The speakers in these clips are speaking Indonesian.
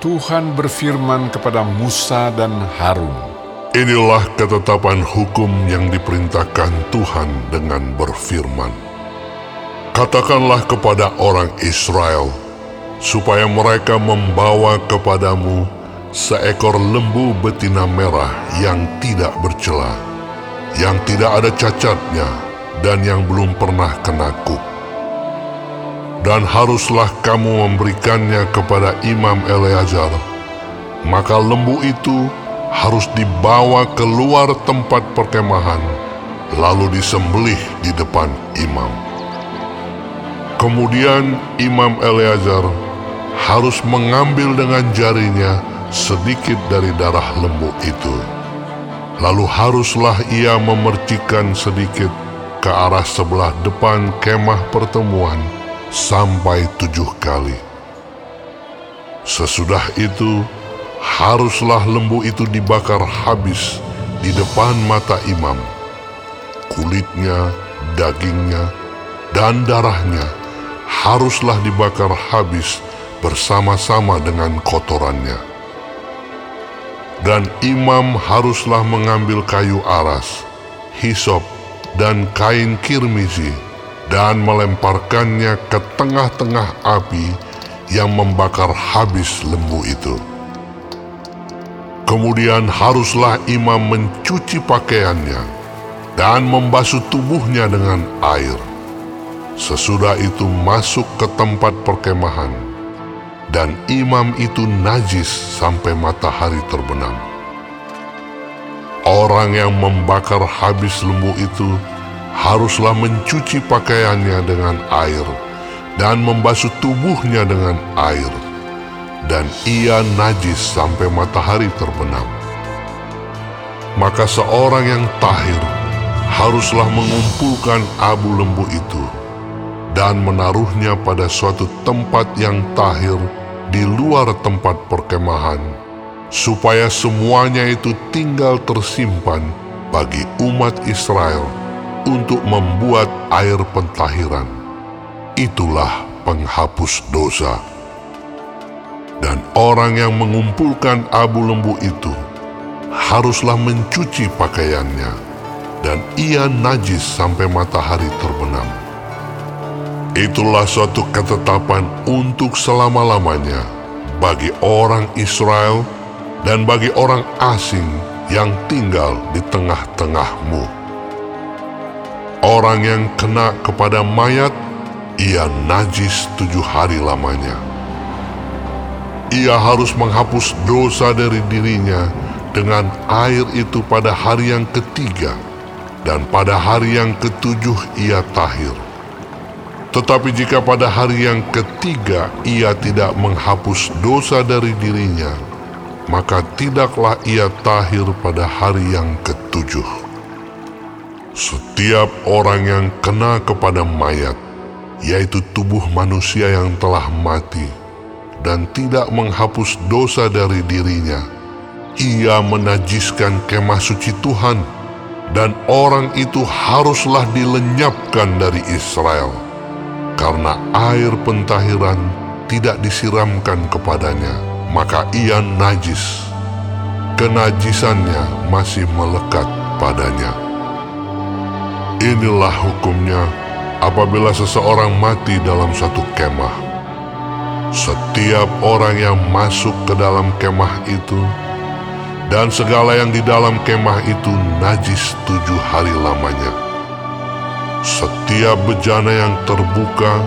Tuhan berfirman kepada Musa dan Harun, Inilah ketetapan hukum yang diperintahkan Tuhan dengan berfirman. Katakanlah kepada orang Israel, supaya mereka membawa kepadamu seekor lembu betina merah yang tidak bercela, yang tidak ada cacatnya, dan yang belum pernah kena kuk dan haruslah kamu memberikannya kepada Imam Eleazar. Maka lembu itu harus dibawa keluar tempat perkemahan, lalu disembelih di depan imam. Kemudian Imam Eleazar harus mengambil dengan jarinya sedikit dari darah lembu itu. Lalu haruslah ia memercikan sedikit ke arah sebelah depan kemah pertemuan, sampai tujuh kali. Sesudah itu, haruslah lembu itu dibakar habis di depan mata imam. Kulitnya, dagingnya, dan darahnya haruslah dibakar habis bersama-sama dengan kotorannya. Dan imam haruslah mengambil kayu aras, hisop, dan kain kirmizi dan melemparkannya ke tengah-tengah api yang membakar habis lembu itu. Kemudian haruslah imam mencuci pakaiannya dan membasuh tubuhnya dengan air. Sesudah itu masuk ke tempat perkemahan, dan imam itu najis sampai matahari terbenam. Orang yang membakar habis lembu itu haruslah mencuci pakaiannya dengan air dan membasuh tubuhnya dengan air, dan ia najis sampai matahari terbenam. Maka seorang yang tahir haruslah mengumpulkan abu lembu itu dan menaruhnya pada suatu tempat yang tahir di luar tempat perkemahan, supaya semuanya itu tinggal tersimpan bagi umat Israel untuk membuat air pentahiran. Itulah penghapus dosa. Dan orang yang mengumpulkan abu lembu itu haruslah mencuci pakaiannya, dan ia najis sampai matahari terbenam. Itulah suatu ketetapan untuk selama-lamanya bagi orang Israel dan bagi orang asing yang tinggal di tengah-tengahmu. Orang yang kena kepada mayat, ia najis tujuh hari lamanya. Ia harus menghapus dosa dari dirinya dengan air itu pada hari yang ketiga, dan pada hari yang ketujuh ia tahir. Tetapi jika pada hari yang ketiga ia tidak menghapus dosa dari dirinya, maka tidaklah ia tahir pada hari yang ketujuh. Setiap orang yang kena kepada mayat, yaitu tubuh manusia yang telah mati, dan tidak menghapus dosa dari dirinya, ia menajiskan kemah suci Tuhan, dan orang itu haruslah dilenyapkan dari Israel, karena air pentahiran tidak disiramkan kepadanya, maka ia najis. Kenajisannya masih melekat padanya. Inilah hukumnya apabila seseorang mati dalam satu kemah. Setiap orang yang masuk ke dalam kemah itu dan segala yang di dalam kemah itu najis tujuh hari lamanya. Setiap bejana yang terbuka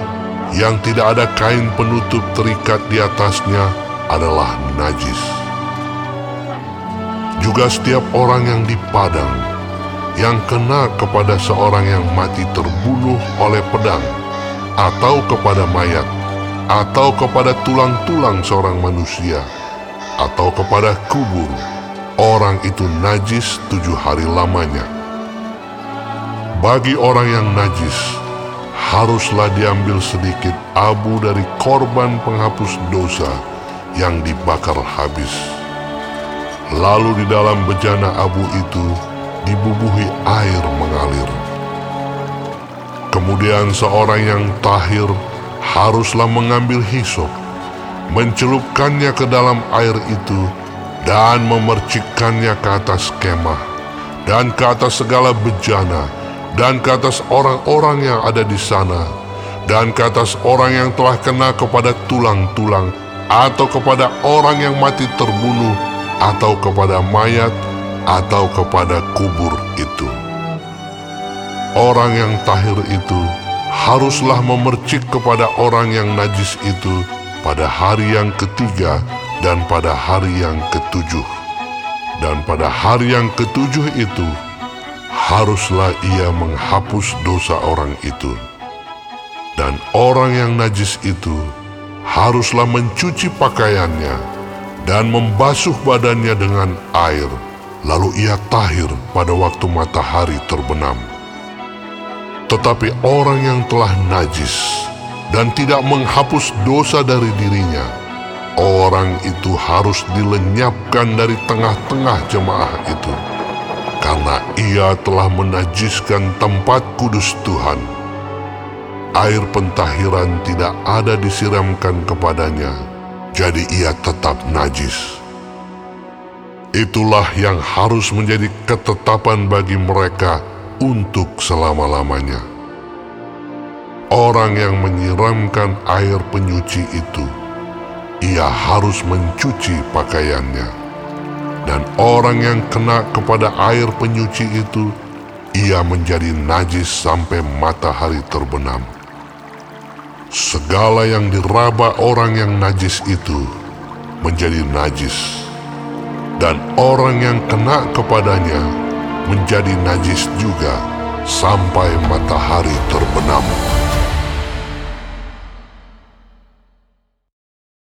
yang tidak ada kain penutup terikat di atasnya adalah najis. Juga setiap orang yang di padang yang kena kepada seorang yang mati terbunuh oleh pedang, atau kepada mayat, atau kepada tulang-tulang seorang manusia, atau kepada kubur, orang itu najis tujuh hari lamanya. Bagi orang yang najis, haruslah diambil sedikit abu dari korban penghapus dosa yang dibakar habis. Lalu di dalam bejana abu itu, dibubuhi air mengalir. Kemudian seorang yang tahir haruslah mengambil hisop mencelupkannya ke dalam air itu, dan memercikkannya ke atas kemah, dan ke atas segala bejana, dan ke atas orang-orang yang ada di sana, dan ke atas orang yang telah kena kepada tulang-tulang, atau kepada orang yang mati terbunuh, atau kepada mayat, atau kepada kubur itu. Orang yang tahir itu haruslah memercik kepada orang yang najis itu pada hari yang ketiga dan pada hari yang ketujuh. Dan pada hari yang ketujuh itu, haruslah ia menghapus dosa orang itu. Dan orang yang najis itu haruslah mencuci pakaiannya dan membasuh badannya dengan air, lalu ia tahir pada waktu matahari terbenam. Tetapi orang yang telah najis dan tidak menghapus dosa dari dirinya, orang itu harus dilenyapkan dari tengah-tengah jemaah itu, karena ia telah menajiskan tempat kudus Tuhan. Air pentahiran tidak ada disiramkan kepadanya, jadi ia tetap najis. Itulah yang harus menjadi ketetapan bagi mereka untuk selama-lamanya orang yang menyiramkan air penyuci itu, ia harus mencuci pakaiannya. Dan orang yang kena kepada air penyuci itu, ia menjadi najis sampai matahari terbenam. Segala yang diraba orang yang najis itu menjadi najis. Dan orang yang kena kepadanya menjadi najis juga sampai matahari terbenam.